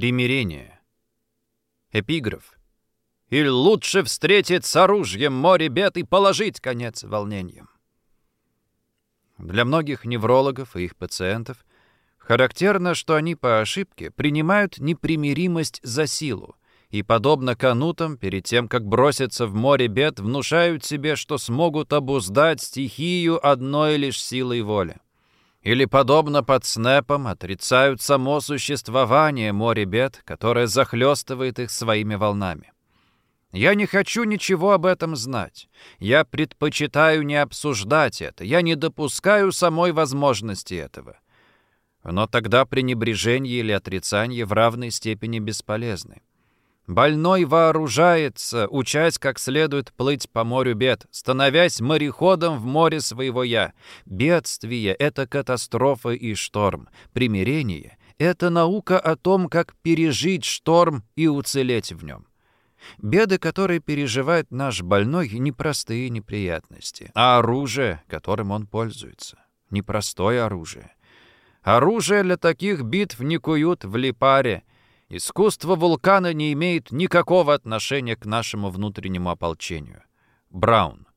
Примирение. Эпиграф. «Или лучше встретить с оружием море бед и положить конец волнениям». Для многих неврологов и их пациентов характерно, что они по ошибке принимают непримиримость за силу и, подобно канутам, перед тем, как броситься в море бед, внушают себе, что смогут обуздать стихию одной лишь силой воли. Или, подобно под снэпам, отрицают само существование море бед, которое захлестывает их своими волнами. Я не хочу ничего об этом знать. Я предпочитаю не обсуждать это. Я не допускаю самой возможности этого. Но тогда пренебрежение или отрицание в равной степени бесполезны. Больной вооружается, учась как следует плыть по морю бед, становясь мореходом в море своего «я». Бедствие — это катастрофа и шторм. Примирение — это наука о том, как пережить шторм и уцелеть в нем. Беды, которые переживает наш больной, непростые неприятности, а оружие, которым он пользуется. Непростое оружие. Оружие для таких битв не куют в липаре — Искусство вулкана не имеет никакого отношения к нашему внутреннему ополчению. Браун.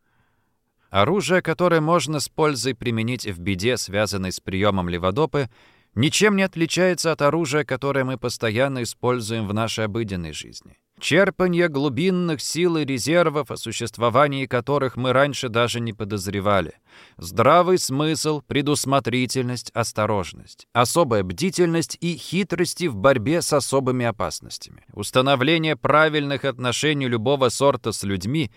Оружие, которое можно с пользой применить в беде, связанной с приемом леводопы, ничем не отличается от оружия, которое мы постоянно используем в нашей обыденной жизни черпанье глубинных сил и резервов, о существовании которых мы раньше даже не подозревали. Здравый смысл, предусмотрительность, осторожность, особая бдительность и хитрости в борьбе с особыми опасностями, установление правильных отношений любого сорта с людьми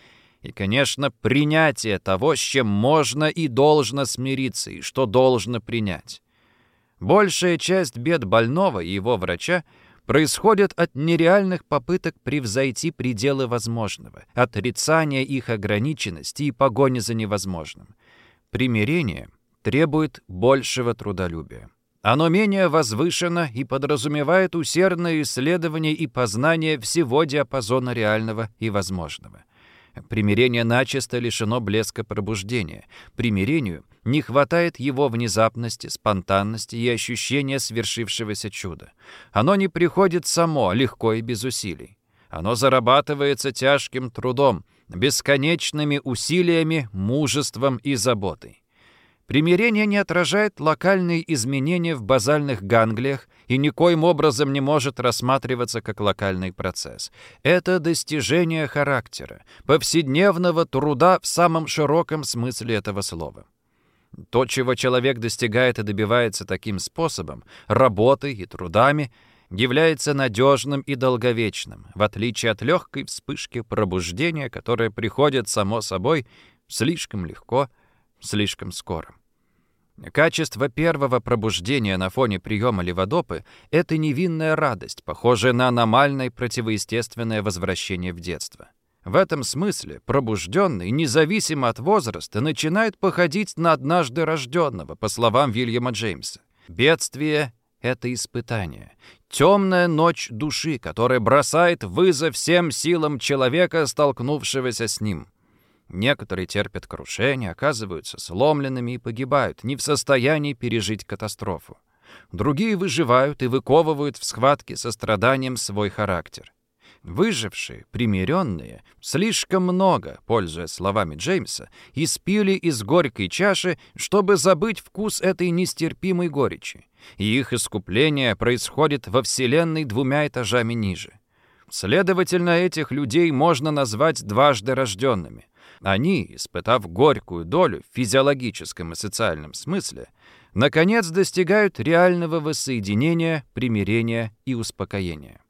и, конечно, принятие того, с чем можно и должно смириться, и что должно принять. Большая часть бед больного и его врача — происходят от нереальных попыток превзойти пределы возможного, отрицания их ограниченности и погони за невозможным. Примирение требует большего трудолюбия. Оно менее возвышено и подразумевает усердное исследование и познание всего диапазона реального и возможного. Примирение начисто лишено блеска пробуждения. Примирению не хватает его внезапности, спонтанности и ощущения свершившегося чуда. Оно не приходит само, легко и без усилий. Оно зарабатывается тяжким трудом, бесконечными усилиями, мужеством и заботой. Примирение не отражает локальные изменения в базальных ганглиях и никоим образом не может рассматриваться как локальный процесс. Это достижение характера, повседневного труда в самом широком смысле этого слова. То, чего человек достигает и добивается таким способом, работой и трудами, является надежным и долговечным, в отличие от легкой вспышки пробуждения, которое приходит само собой слишком легко слишком скоро. Качество первого пробуждения на фоне приема леводопы — это невинная радость, похожая на аномальное противоестественное возвращение в детство. В этом смысле пробужденный, независимо от возраста, начинает походить на однажды рожденного, по словам Вильяма Джеймса. Бедствие — это испытание. Темная ночь души, которая бросает вызов всем силам человека, столкнувшегося с ним. Некоторые терпят крушение, оказываются сломленными и погибают, не в состоянии пережить катастрофу. Другие выживают и выковывают в схватке со страданием свой характер. Выжившие, примиренные, слишком много, пользуясь словами Джеймса, испили из горькой чаши, чтобы забыть вкус этой нестерпимой горечи. И их искупление происходит во Вселенной двумя этажами ниже. Следовательно, этих людей можно назвать дважды рожденными — они, испытав горькую долю в физиологическом и социальном смысле, наконец достигают реального воссоединения, примирения и успокоения.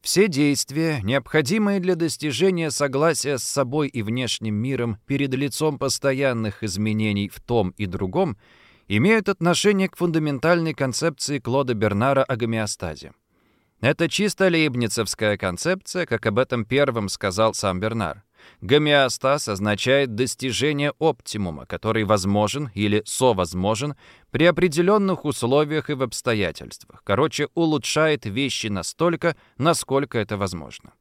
Все действия, необходимые для достижения согласия с собой и внешним миром перед лицом постоянных изменений в том и другом, имеют отношение к фундаментальной концепции Клода Бернара о гомеостазе. Это чисто лейбницевская концепция, как об этом первым сказал сам Бернар. Гомеостаз означает достижение оптимума, который возможен или совозможен при определенных условиях и в обстоятельствах. Короче, улучшает вещи настолько, насколько это возможно.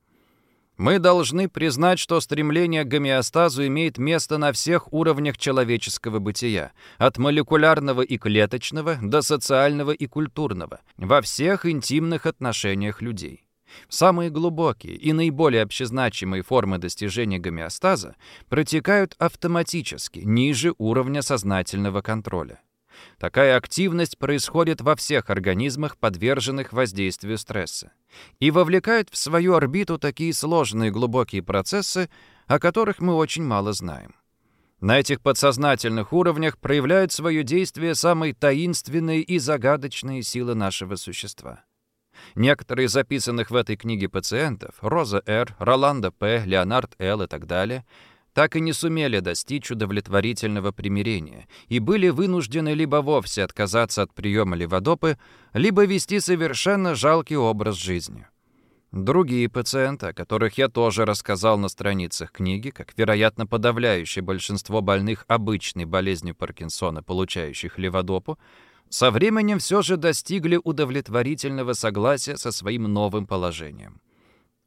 Мы должны признать, что стремление к гомеостазу имеет место на всех уровнях человеческого бытия, от молекулярного и клеточного до социального и культурного, во всех интимных отношениях людей. Самые глубокие и наиболее общезначимые формы достижения гомеостаза протекают автоматически, ниже уровня сознательного контроля. Такая активность происходит во всех организмах, подверженных воздействию стресса, и вовлекает в свою орбиту такие сложные глубокие процессы, о которых мы очень мало знаем. На этих подсознательных уровнях проявляют свое действие самые таинственные и загадочные силы нашего существа. Некоторые записанных в этой книге пациентов, Роза Р., Роланда П., Леонард Л. и так далее, так и не сумели достичь удовлетворительного примирения и были вынуждены либо вовсе отказаться от приема леводопы, либо вести совершенно жалкий образ жизни. Другие пациенты, о которых я тоже рассказал на страницах книги, как, вероятно, подавляющее большинство больных обычной болезнью Паркинсона, получающих леводопу, со временем все же достигли удовлетворительного согласия со своим новым положением.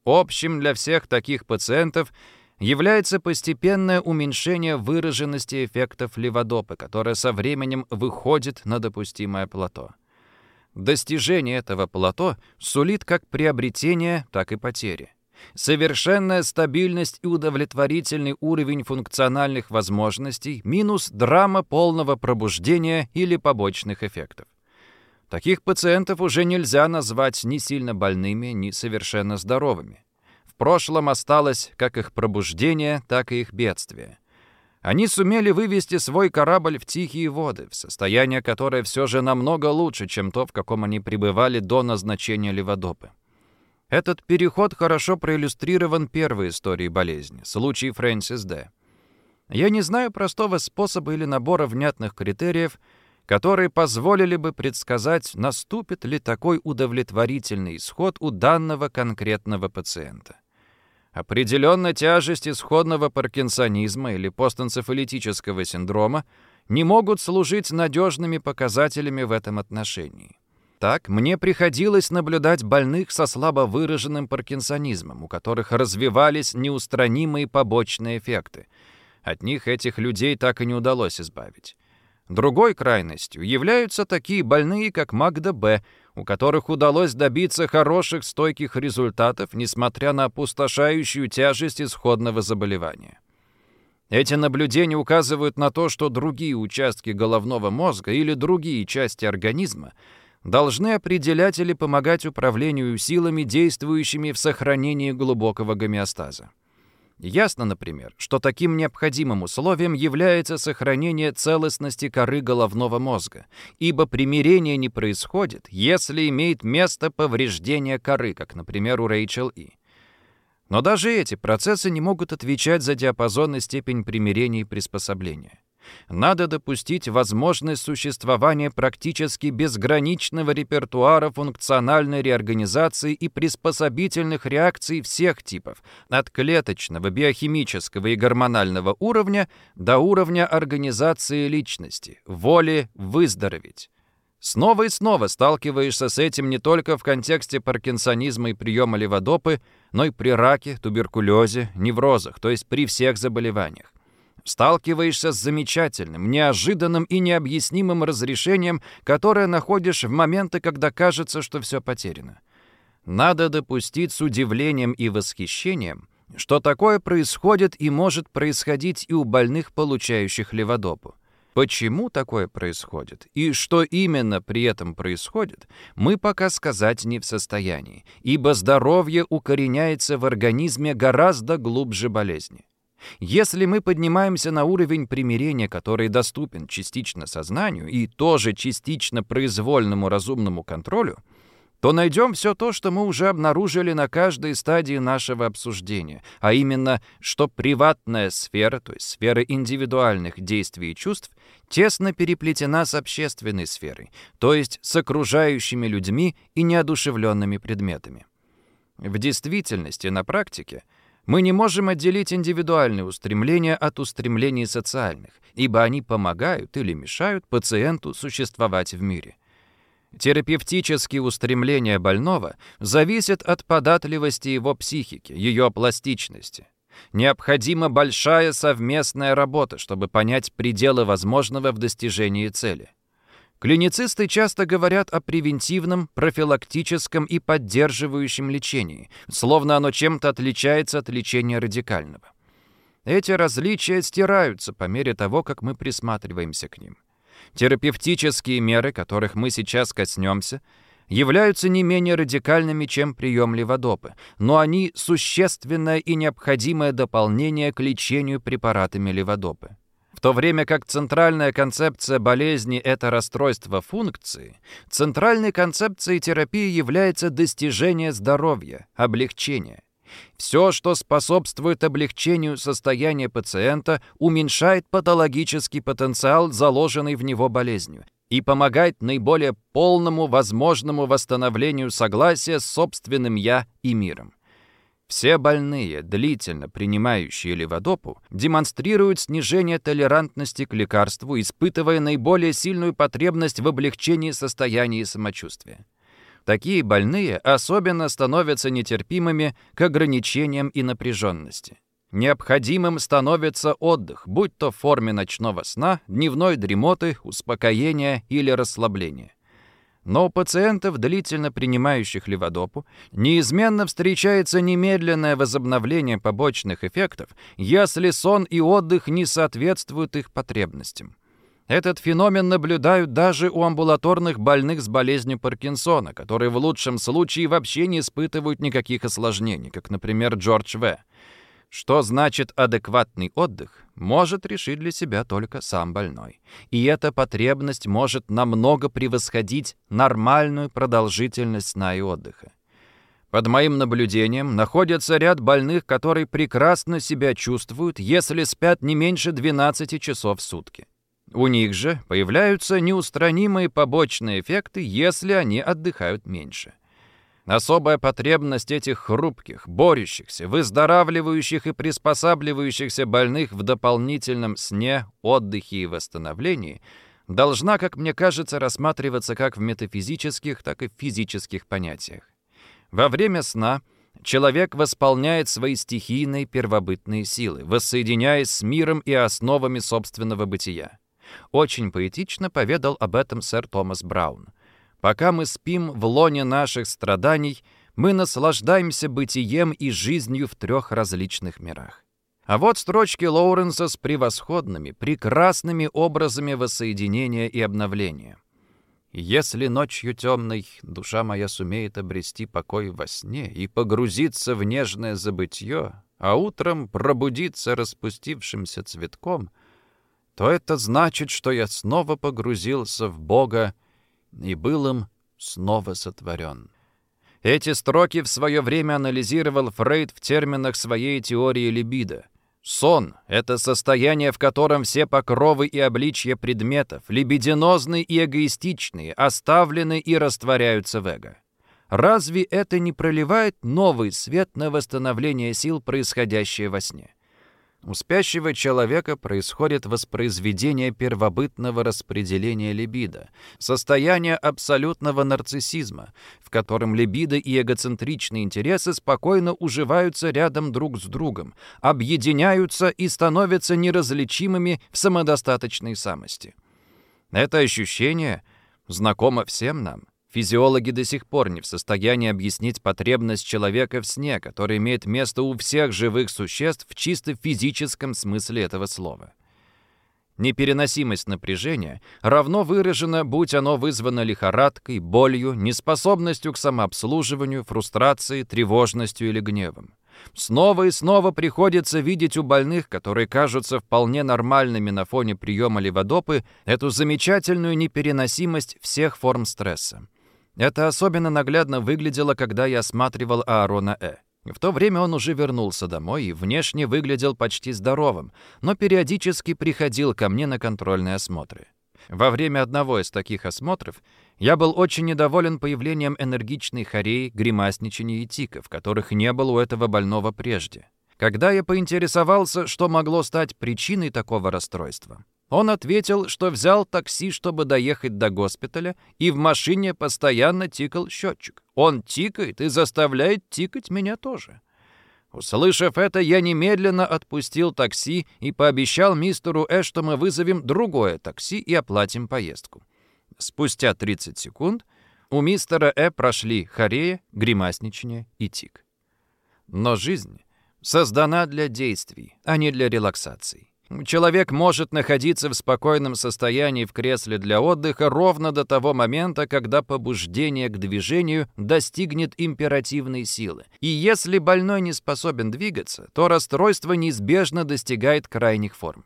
Общим для всех таких пациентов – является постепенное уменьшение выраженности эффектов леводопы, которое со временем выходит на допустимое плато. Достижение этого плато сулит как приобретение, так и потери. Совершенная стабильность и удовлетворительный уровень функциональных возможностей минус драма полного пробуждения или побочных эффектов. Таких пациентов уже нельзя назвать ни сильно больными, ни совершенно здоровыми прошлом осталось как их пробуждение, так и их бедствие. Они сумели вывести свой корабль в тихие воды, в состояние которое все же намного лучше, чем то, в каком они пребывали до назначения Леводопы. Этот переход хорошо проиллюстрирован первой историей болезни, случай Фрэнсис Д. Я не знаю простого способа или набора внятных критериев, которые позволили бы предсказать, наступит ли такой удовлетворительный исход у данного конкретного пациента. Определенно тяжесть исходного паркинсонизма или постэнцефалитического синдрома не могут служить надежными показателями в этом отношении. Так, мне приходилось наблюдать больных со слабо выраженным паркинсонизмом, у которых развивались неустранимые побочные эффекты. От них этих людей так и не удалось избавить. Другой крайностью являются такие больные, как Магда Б., у которых удалось добиться хороших стойких результатов, несмотря на опустошающую тяжесть исходного заболевания. Эти наблюдения указывают на то, что другие участки головного мозга или другие части организма должны определять или помогать управлению силами, действующими в сохранении глубокого гомеостаза. Ясно, например, что таким необходимым условием является сохранение целостности коры головного мозга, ибо примирение не происходит, если имеет место повреждение коры, как, например, у Рэйчел И. Но даже эти процессы не могут отвечать за диапазон и степень примирения и приспособления надо допустить возможность существования практически безграничного репертуара функциональной реорганизации и приспособительных реакций всех типов, от клеточного, биохимического и гормонального уровня до уровня организации личности, воли выздороветь. Снова и снова сталкиваешься с этим не только в контексте паркинсонизма и приема леводопы, но и при раке, туберкулезе, неврозах, то есть при всех заболеваниях сталкиваешься с замечательным, неожиданным и необъяснимым разрешением, которое находишь в моменты, когда кажется, что все потеряно. Надо допустить с удивлением и восхищением, что такое происходит и может происходить и у больных, получающих леводопу. Почему такое происходит и что именно при этом происходит, мы пока сказать не в состоянии, ибо здоровье укореняется в организме гораздо глубже болезни. Если мы поднимаемся на уровень примирения, который доступен частично сознанию и тоже частично произвольному разумному контролю, то найдем все то, что мы уже обнаружили на каждой стадии нашего обсуждения, а именно, что приватная сфера, то есть сфера индивидуальных действий и чувств, тесно переплетена с общественной сферой, то есть с окружающими людьми и неодушевленными предметами. В действительности, на практике, мы не можем отделить индивидуальные устремления от устремлений социальных, ибо они помогают или мешают пациенту существовать в мире. Терапевтические устремления больного зависят от податливости его психики, ее пластичности. Необходима большая совместная работа, чтобы понять пределы возможного в достижении цели. Клиницисты часто говорят о превентивном, профилактическом и поддерживающем лечении, словно оно чем-то отличается от лечения радикального. Эти различия стираются по мере того, как мы присматриваемся к ним. Терапевтические меры, которых мы сейчас коснемся, являются не менее радикальными, чем прием леводопы, но они существенное и необходимое дополнение к лечению препаратами леводопы. То время как центральная концепция болезни — это расстройство функции, центральной концепцией терапии является достижение здоровья, облегчение. Все, что способствует облегчению состояния пациента, уменьшает патологический потенциал, заложенный в него болезнью, и помогает наиболее полному возможному восстановлению согласия с собственным «я» и миром. Все больные, длительно принимающие леводопу, демонстрируют снижение толерантности к лекарству, испытывая наиболее сильную потребность в облегчении состояния самочувствия. Такие больные особенно становятся нетерпимыми к ограничениям и напряженности. Необходимым становится отдых, будь то в форме ночного сна, дневной дремоты, успокоения или расслабления. Но у пациентов, длительно принимающих леводопу, неизменно встречается немедленное возобновление побочных эффектов, если сон и отдых не соответствуют их потребностям. Этот феномен наблюдают даже у амбулаторных больных с болезнью Паркинсона, которые в лучшем случае вообще не испытывают никаких осложнений, как, например, Джордж В. Что значит адекватный отдых, может решить для себя только сам больной. И эта потребность может намного превосходить нормальную продолжительность сна и отдыха. Под моим наблюдением находится ряд больных, которые прекрасно себя чувствуют, если спят не меньше 12 часов в сутки. У них же появляются неустранимые побочные эффекты, если они отдыхают меньше. Особая потребность этих хрупких, борющихся, выздоравливающих и приспосабливающихся больных в дополнительном сне, отдыхе и восстановлении должна, как мне кажется, рассматриваться как в метафизических, так и в физических понятиях. Во время сна человек восполняет свои стихийные первобытные силы, воссоединяясь с миром и основами собственного бытия. Очень поэтично поведал об этом сэр Томас Браун. «Пока мы спим в лоне наших страданий, мы наслаждаемся бытием и жизнью в трех различных мирах». А вот строчки Лоуренса с превосходными, прекрасными образами воссоединения и обновления. «Если ночью темной душа моя сумеет обрести покой во сне и погрузиться в нежное забытье, а утром пробудиться распустившимся цветком, то это значит, что я снова погрузился в Бога и был им снова сотворен. Эти строки в свое время анализировал Фрейд в терминах своей теории либидо. Сон — это состояние, в котором все покровы и обличья предметов, либидинозные и эгоистичные, оставлены и растворяются в эго. Разве это не проливает новый свет на восстановление сил, происходящее во сне? У спящего человека происходит воспроизведение первобытного распределения либидо, состояние абсолютного нарциссизма, в котором либидо и эгоцентричные интересы спокойно уживаются рядом друг с другом, объединяются и становятся неразличимыми в самодостаточной самости. Это ощущение знакомо всем нам. Физиологи до сих пор не в состоянии объяснить потребность человека в сне, который имеет место у всех живых существ в чисто физическом смысле этого слова. Непереносимость напряжения равно выражена, будь оно вызвано лихорадкой, болью, неспособностью к самообслуживанию, фрустрацией, тревожностью или гневом. Снова и снова приходится видеть у больных, которые кажутся вполне нормальными на фоне приема леводопы, эту замечательную непереносимость всех форм стресса. Это особенно наглядно выглядело, когда я осматривал Аарона Э. В то время он уже вернулся домой и внешне выглядел почти здоровым, но периодически приходил ко мне на контрольные осмотры. Во время одного из таких осмотров я был очень недоволен появлением энергичной хореи, гримасничания и тиков, которых не было у этого больного прежде. Когда я поинтересовался, что могло стать причиной такого расстройства, Он ответил, что взял такси, чтобы доехать до госпиталя, и в машине постоянно тикал счетчик. Он тикает и заставляет тикать меня тоже. Услышав это, я немедленно отпустил такси и пообещал мистеру Э, что мы вызовем другое такси и оплатим поездку. Спустя 30 секунд у мистера Э прошли хорея, гримасничание и тик. Но жизнь создана для действий, а не для релаксации. Человек может находиться в спокойном состоянии в кресле для отдыха ровно до того момента, когда побуждение к движению достигнет императивной силы. И если больной не способен двигаться, то расстройство неизбежно достигает крайних форм.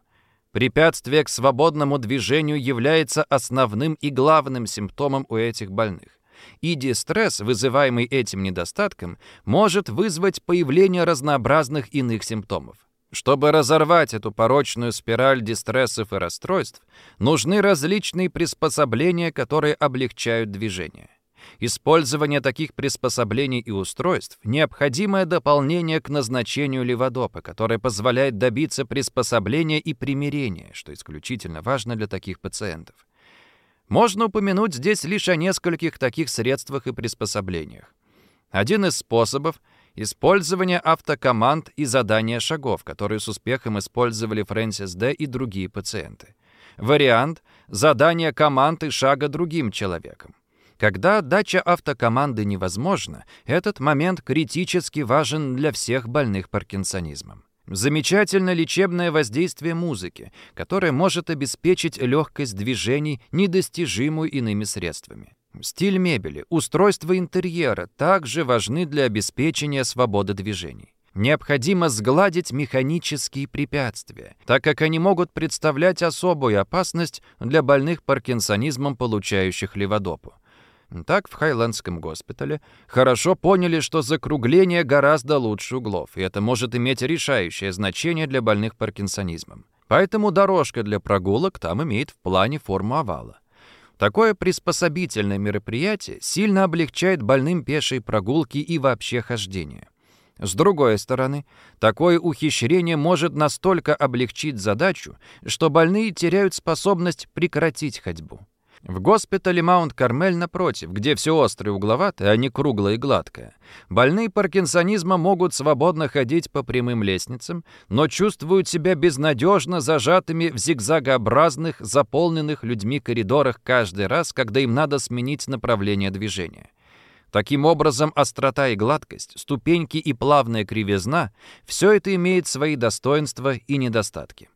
Препятствие к свободному движению является основным и главным симптомом у этих больных. И дистресс, вызываемый этим недостатком, может вызвать появление разнообразных иных симптомов. Чтобы разорвать эту порочную спираль дистрессов и расстройств, нужны различные приспособления, которые облегчают движение. Использование таких приспособлений и устройств – необходимое дополнение к назначению леводопа, которое позволяет добиться приспособления и примирения, что исключительно важно для таких пациентов. Можно упомянуть здесь лишь о нескольких таких средствах и приспособлениях. Один из способов – Использование автокоманд и задания шагов, которые с успехом использовали Фрэнсис Д. и другие пациенты. Вариант – задание команд и шага другим человеком. Когда отдача автокоманды невозможна, этот момент критически важен для всех больных паркинсонизмом. Замечательно лечебное воздействие музыки, которое может обеспечить легкость движений, недостижимую иными средствами. Стиль мебели, устройство интерьера также важны для обеспечения свободы движений. Необходимо сгладить механические препятствия, так как они могут представлять особую опасность для больных паркинсонизмом, получающих леводопу. Так в Хайлендском госпитале хорошо поняли, что закругление гораздо лучше углов, и это может иметь решающее значение для больных паркинсонизмом. Поэтому дорожка для прогулок там имеет в плане форму овала. Такое приспособительное мероприятие сильно облегчает больным пешие прогулки и вообще хождение. С другой стороны, такое ухищрение может настолько облегчить задачу, что больные теряют способность прекратить ходьбу. В госпитале Маунт-Кармель напротив, где все острое и угловатое, а не круглое и гладкое. Больные паркинсонизма могут свободно ходить по прямым лестницам, но чувствуют себя безнадежно зажатыми в зигзагообразных, заполненных людьми коридорах каждый раз, когда им надо сменить направление движения. Таким образом, острота и гладкость, ступеньки и плавная кривизна – все это имеет свои достоинства и недостатки.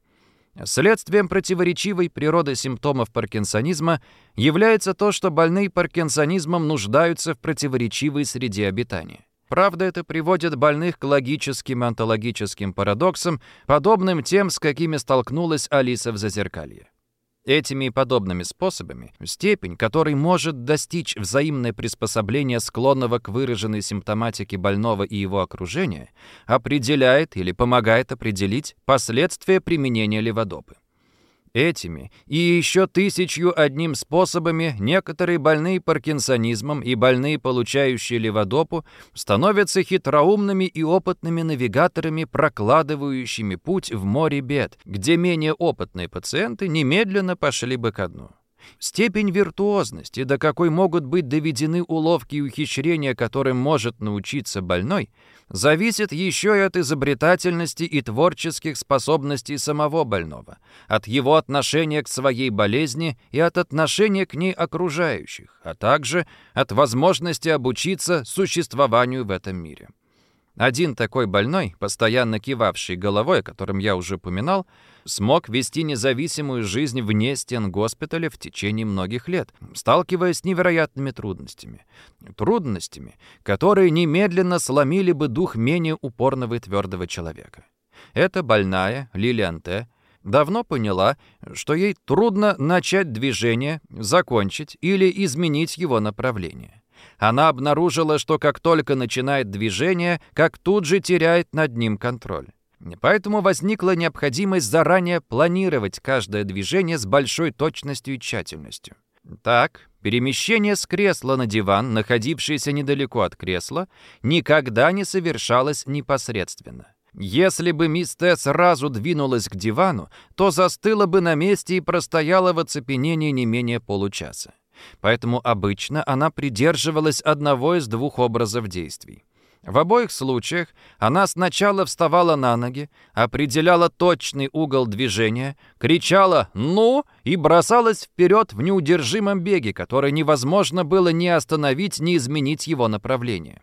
Следствием противоречивой природы симптомов паркинсонизма является то, что больные паркинсонизмом нуждаются в противоречивой среде обитания. Правда, это приводит больных к логическим и онтологическим парадоксам, подобным тем, с какими столкнулась Алиса в Зазеркалье. Этими и подобными способами степень, которой может достичь взаимное приспособление склонного к выраженной симптоматике больного и его окружения, определяет или помогает определить последствия применения леводопы. Этими и еще тысячью одним способами некоторые больные паркинсонизмом и больные, получающие леводопу, становятся хитроумными и опытными навигаторами, прокладывающими путь в море бед, где менее опытные пациенты немедленно пошли бы ко дну. Степень виртуозности, до какой могут быть доведены уловки и ухищрения, которым может научиться больной, зависит еще и от изобретательности и творческих способностей самого больного, от его отношения к своей болезни и от отношения к ней окружающих, а также от возможности обучиться существованию в этом мире. Один такой больной, постоянно кивавший головой, о котором я уже упоминал, смог вести независимую жизнь вне стен госпиталя в течение многих лет, сталкиваясь с невероятными трудностями. Трудностями, которые немедленно сломили бы дух менее упорного и твердого человека. Эта больная, Лилиан Т., давно поняла, что ей трудно начать движение, закончить или изменить его направление. Она обнаружила, что как только начинает движение, как тут же теряет над ним контроль. Поэтому возникла необходимость заранее планировать каждое движение с большой точностью и тщательностью. Так, перемещение с кресла на диван, находившееся недалеко от кресла, никогда не совершалось непосредственно. Если бы мисс Т сразу двинулась к дивану, то застыла бы на месте и простояла в оцепенении не менее получаса. Поэтому обычно она придерживалась одного из двух образов действий. В обоих случаях она сначала вставала на ноги, определяла точный угол движения, кричала «Ну!» и бросалась вперед в неудержимом беге, который невозможно было ни остановить, ни изменить его направление.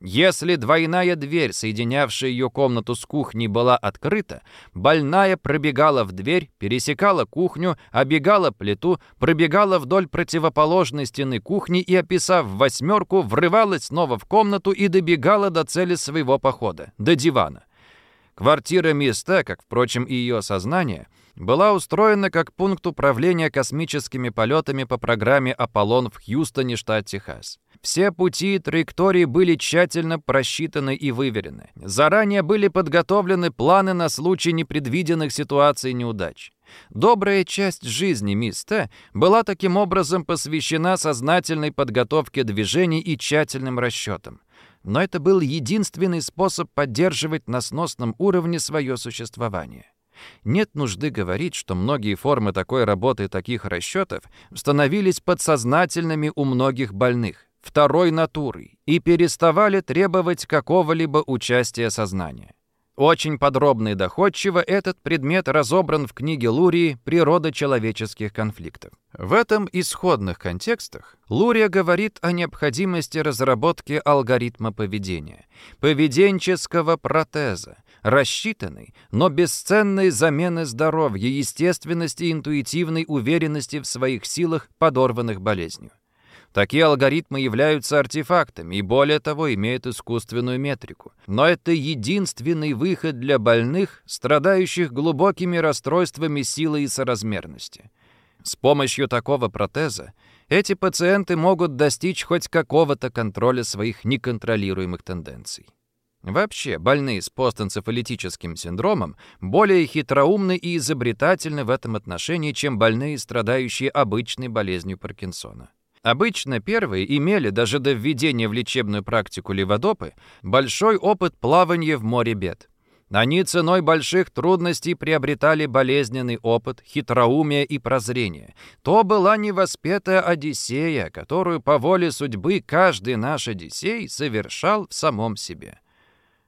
Если двойная дверь, соединявшая ее комнату с кухней, была открыта, больная пробегала в дверь, пересекала кухню, обегала плиту, пробегала вдоль противоположной стены кухни и, описав восьмерку, врывалась снова в комнату и добегала до цели своего похода, до дивана. Квартира Миста, как, впрочем, и ее сознание, была устроена как пункт управления космическими полетами по программе «Аполлон» в Хьюстоне, штат Техас. Все пути и траектории были тщательно просчитаны и выверены. Заранее были подготовлены планы на случай непредвиденных ситуаций и неудач. Добрая часть жизни мисс Т была таким образом посвящена сознательной подготовке движений и тщательным расчетам. Но это был единственный способ поддерживать на сносном уровне свое существование. Нет нужды говорить, что многие формы такой работы и таких расчетов становились подсознательными у многих больных второй натурой и переставали требовать какого-либо участия сознания. Очень подробно и доходчиво этот предмет разобран в книге Лурии «Природа человеческих конфликтов». В этом исходных контекстах Лурия говорит о необходимости разработки алгоритма поведения, поведенческого протеза, рассчитанной, но бесценной замены здоровья, естественности и интуитивной уверенности в своих силах, подорванных болезнью. Такие алгоритмы являются артефактами и, более того, имеют искусственную метрику. Но это единственный выход для больных, страдающих глубокими расстройствами силы и соразмерности. С помощью такого протеза эти пациенты могут достичь хоть какого-то контроля своих неконтролируемых тенденций. Вообще, больные с постэнцефалитическим синдромом более хитроумны и изобретательны в этом отношении, чем больные, страдающие обычной болезнью Паркинсона. Обычно первые имели, даже до введения в лечебную практику леводопы, большой опыт плавания в море бед. Они ценой больших трудностей приобретали болезненный опыт, хитроумие и прозрение. То была невоспетая Одиссея, которую по воле судьбы каждый наш Одиссей совершал в самом себе.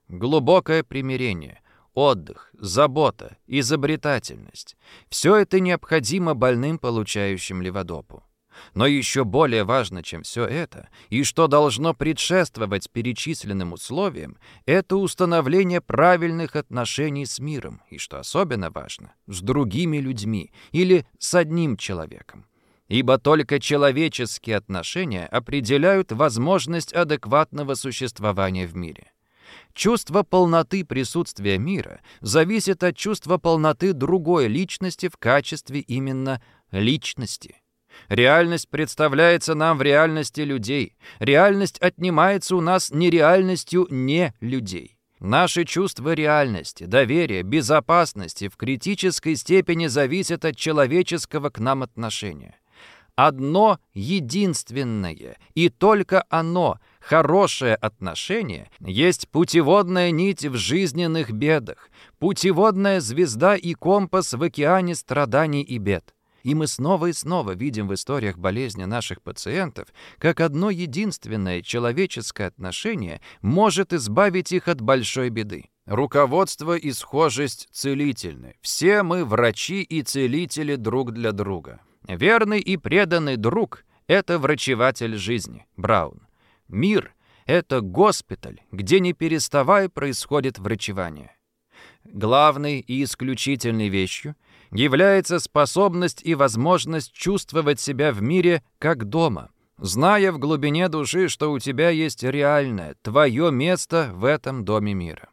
Глубокое примирение — отдых, забота, изобретательность. Все это необходимо больным, получающим леводопу. Но еще более важно, чем все это, и что должно предшествовать перечисленным условиям, это установление правильных отношений с миром, и, что особенно важно, с другими людьми или с одним человеком. Ибо только человеческие отношения определяют возможность адекватного существования в мире. Чувство полноты присутствия мира зависит от чувства полноты другой личности в качестве именно личности – Реальность представляется нам в реальности людей. Реальность отнимается у нас нереальностью не людей. Наши чувства реальности, доверия, безопасности в критической степени зависят от человеческого к нам отношения. Одно единственное, и только оно, хорошее отношение, есть путеводная нить в жизненных бедах, путеводная звезда и компас в океане страданий и бед. И мы снова и снова видим в историях болезни наших пациентов, как одно единственное человеческое отношение может избавить их от большой беды. Руководство и схожесть целительны. Все мы врачи и целители друг для друга. Верный и преданный друг — это врачеватель жизни. Браун. Мир — это госпиталь, где не переставая происходит врачевание. Главной и исключительной вещью — является способность и возможность чувствовать себя в мире как дома, зная в глубине души, что у тебя есть реальное, твое место в этом доме мира.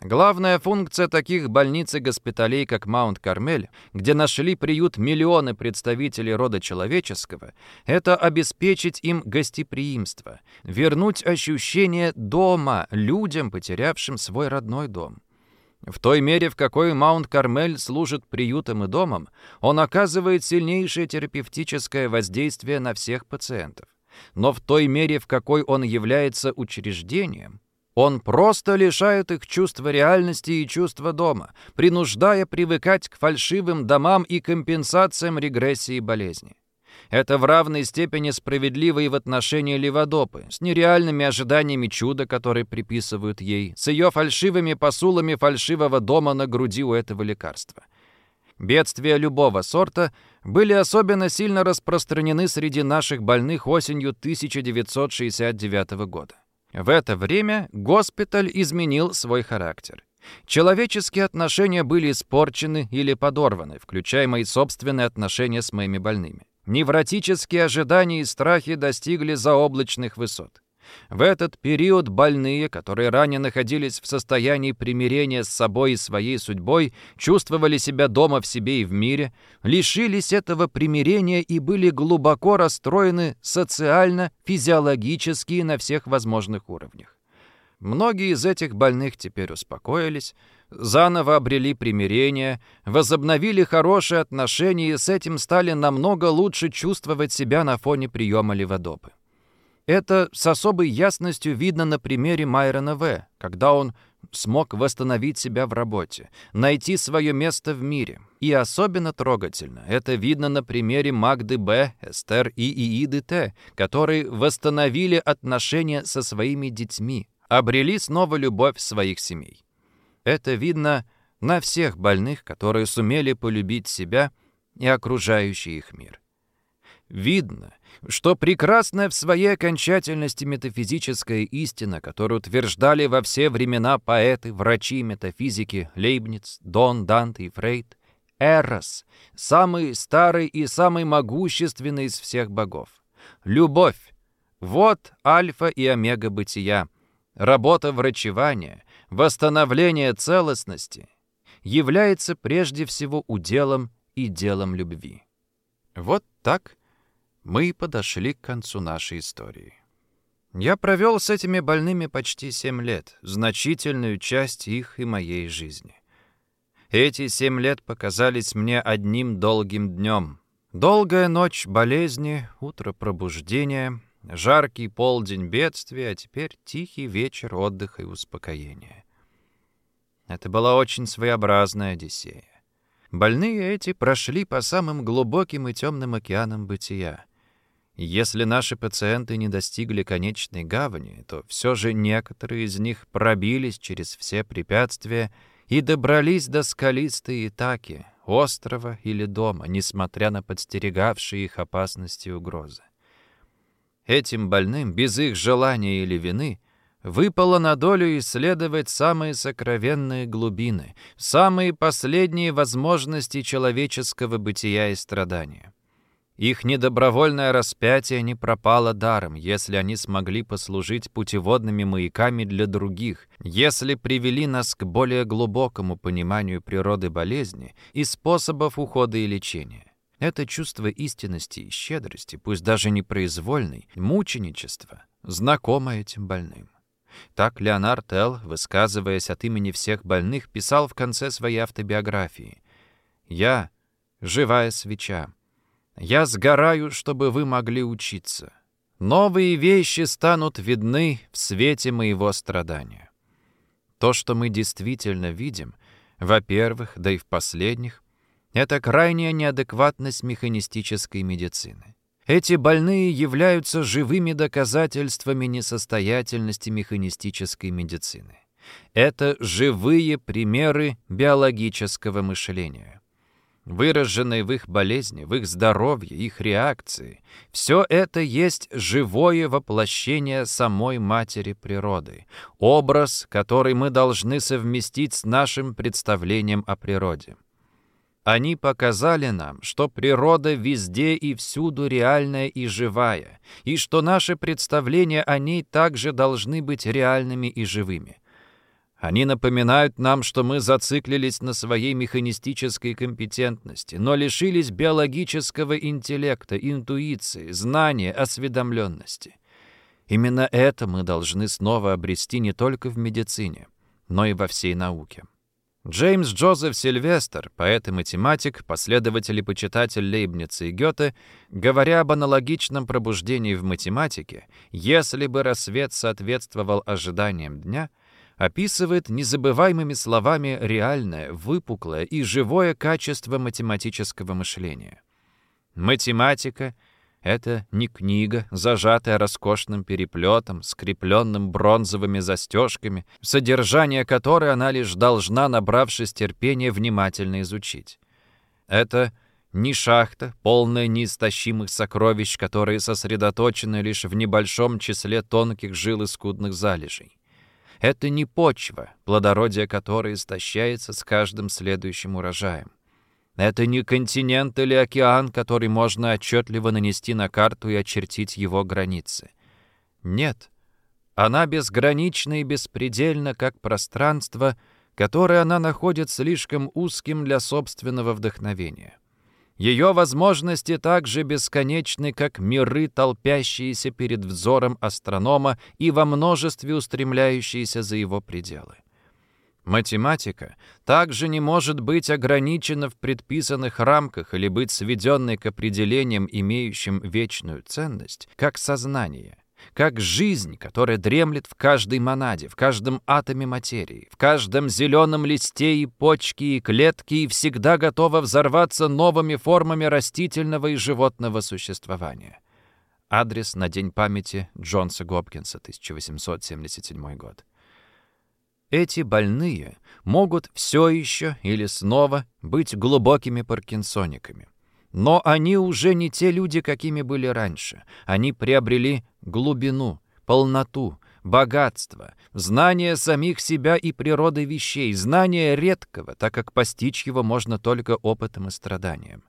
Главная функция таких больниц и госпиталей, как Маунт-Кармель, где нашли приют миллионы представителей рода человеческого, это обеспечить им гостеприимство, вернуть ощущение дома людям, потерявшим свой родной дом. В той мере, в какой Маунт-Кармель служит приютом и домом, он оказывает сильнейшее терапевтическое воздействие на всех пациентов. Но в той мере, в какой он является учреждением, Он просто лишает их чувства реальности и чувства дома, принуждая привыкать к фальшивым домам и компенсациям регрессии болезни. Это в равной степени справедливо и в отношении Леводопы, с нереальными ожиданиями чуда, которые приписывают ей, с ее фальшивыми посулами фальшивого дома на груди у этого лекарства. Бедствия любого сорта были особенно сильно распространены среди наших больных осенью 1969 года. В это время госпиталь изменил свой характер. Человеческие отношения были испорчены или подорваны, включая мои собственные отношения с моими больными. Невротические ожидания и страхи достигли заоблачных высот. В этот период больные, которые ранее находились в состоянии примирения с собой и своей судьбой, чувствовали себя дома в себе и в мире, лишились этого примирения и были глубоко расстроены социально, физиологически и на всех возможных уровнях. Многие из этих больных теперь успокоились, заново обрели примирение, возобновили хорошие отношения и с этим стали намного лучше чувствовать себя на фоне приема леводопы. Это с особой ясностью видно на примере Майрона В., когда он смог восстановить себя в работе, найти свое место в мире. И особенно трогательно это видно на примере Магды Б., Эстер и Ииды Т., которые восстановили отношения со своими детьми, обрели снова любовь своих семей. Это видно на всех больных, которые сумели полюбить себя и окружающий их мир. Видно, что прекрасная в своей окончательности метафизическая истина, которую утверждали во все времена поэты, врачи, метафизики Лейбниц, Дон, Данте и Фрейд, Эрос, самый старый и самый могущественный из всех богов. Любовь — вот альфа и омега бытия, работа врачевания, восстановление целостности является прежде всего уделом и делом любви. Вот так — мы подошли к концу нашей истории. Я провел с этими больными почти семь лет, значительную часть их и моей жизни. Эти семь лет показались мне одним долгим днем. Долгая ночь болезни, утро пробуждения, жаркий полдень бедствия, а теперь тихий вечер отдыха и успокоения. Это была очень своеобразная Одиссея. Больные эти прошли по самым глубоким и темным океанам бытия. Если наши пациенты не достигли конечной гавани, то все же некоторые из них пробились через все препятствия и добрались до скалистой Итаки, острова или дома, несмотря на подстерегавшие их опасности и угрозы. Этим больным, без их желания или вины, выпало на долю исследовать самые сокровенные глубины, самые последние возможности человеческого бытия и страдания. Их недобровольное распятие не пропало даром, если они смогли послужить путеводными маяками для других, если привели нас к более глубокому пониманию природы болезни и способов ухода и лечения. Это чувство истинности и щедрости, пусть даже непроизвольной, мученичество, знакомо этим больным. Так Леонард Эл, высказываясь от имени всех больных, писал в конце своей автобиографии «Я — живая свеча, я сгораю, чтобы вы могли учиться. Новые вещи станут видны в свете моего страдания. То, что мы действительно видим, во-первых, да и в последних, это крайняя неадекватность механистической медицины. Эти больные являются живыми доказательствами несостоятельности механистической медицины. Это живые примеры биологического мышления выраженные в их болезни, в их здоровье, их реакции. Все это есть живое воплощение самой матери природы, образ, который мы должны совместить с нашим представлением о природе. Они показали нам, что природа везде и всюду реальная и живая, и что наши представления о ней также должны быть реальными и живыми. Они напоминают нам, что мы зациклились на своей механистической компетентности, но лишились биологического интеллекта, интуиции, знания, осведомленности. Именно это мы должны снова обрести не только в медицине, но и во всей науке. Джеймс Джозеф Сильвестр, поэт и математик, последователь и почитатель Лейбница и Гёте, говоря об аналогичном пробуждении в математике, если бы рассвет соответствовал ожиданиям дня, описывает незабываемыми словами реальное, выпуклое и живое качество математического мышления. Математика — это не книга, зажатая роскошным переплетом, скрепленным бронзовыми застежками, содержание которой она лишь должна, набравшись терпения, внимательно изучить. Это не шахта, полная неистощимых сокровищ, которые сосредоточены лишь в небольшом числе тонких жил и скудных залежей. Это не почва, плодородие которой истощается с каждым следующим урожаем. Это не континент или океан, который можно отчетливо нанести на карту и очертить его границы. Нет, она безгранична и беспредельна, как пространство, которое она находит слишком узким для собственного вдохновения. Ее возможности также бесконечны, как миры, толпящиеся перед взором астронома и во множестве устремляющиеся за его пределы. Математика также не может быть ограничена в предписанных рамках или быть сведенной к определениям, имеющим вечную ценность, как сознание, как жизнь, которая дремлет в каждой монаде, в каждом атоме материи, в каждом зеленом листе и почке и клетке и всегда готова взорваться новыми формами растительного и животного существования. Адрес на День памяти Джонса Гопкинса, 1877 год. Эти больные могут все еще или снова быть глубокими паркинсониками. Но они уже не те люди, какими были раньше. Они приобрели глубину, полноту, богатство, знание самих себя и природы вещей, знание редкого, так как постичь его можно только опытом и страданием.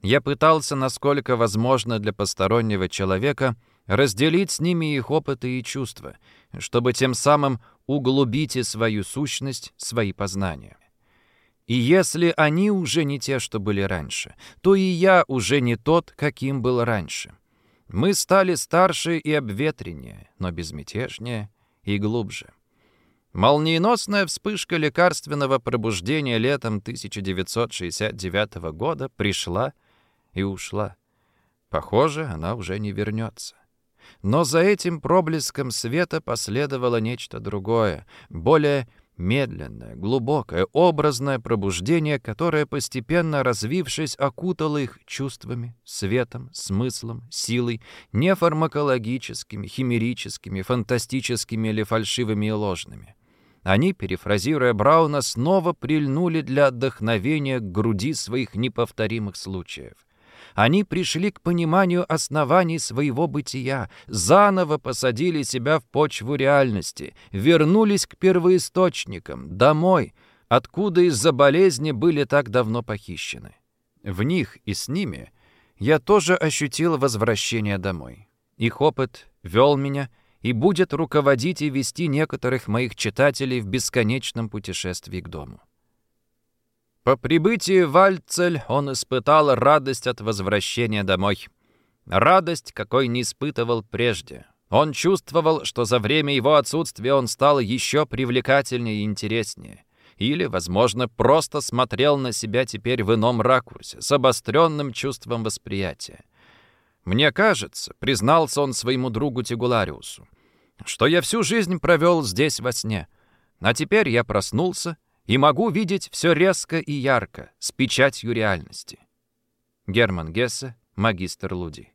Я пытался, насколько возможно для постороннего человека, разделить с ними их опыты и чувства, чтобы тем самым углубите свою сущность, свои познания. И если они уже не те, что были раньше, то и я уже не тот, каким был раньше. Мы стали старше и обветреннее, но безмятежнее и глубже. Молниеносная вспышка лекарственного пробуждения летом 1969 года пришла и ушла. Похоже, она уже не вернется. Но за этим проблеском света последовало нечто другое, более медленное, глубокое, образное пробуждение, которое, постепенно развившись, окутало их чувствами, светом, смыслом, силой, не фармакологическими, химерическими, фантастическими или фальшивыми и ложными. Они, перефразируя Брауна, снова прильнули для отдохновения к груди своих неповторимых случаев. Они пришли к пониманию оснований своего бытия, заново посадили себя в почву реальности, вернулись к первоисточникам, домой, откуда из-за болезни были так давно похищены. В них и с ними я тоже ощутил возвращение домой. Их опыт вел меня и будет руководить и вести некоторых моих читателей в бесконечном путешествии к дому. По прибытии в Альцель он испытал радость от возвращения домой. Радость, какой не испытывал прежде. Он чувствовал, что за время его отсутствия он стал еще привлекательнее и интереснее. Или, возможно, просто смотрел на себя теперь в ином ракурсе, с обостренным чувством восприятия. «Мне кажется», — признался он своему другу Тигулариусу, «что я всю жизнь провел здесь во сне. А теперь я проснулся и могу видеть все резко и ярко, с печатью реальности. Герман Гессе, магистр Луди.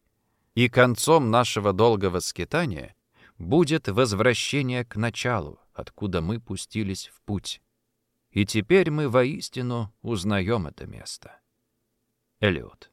И концом нашего долгого скитания будет возвращение к началу, откуда мы пустились в путь. И теперь мы воистину узнаем это место. Элиот.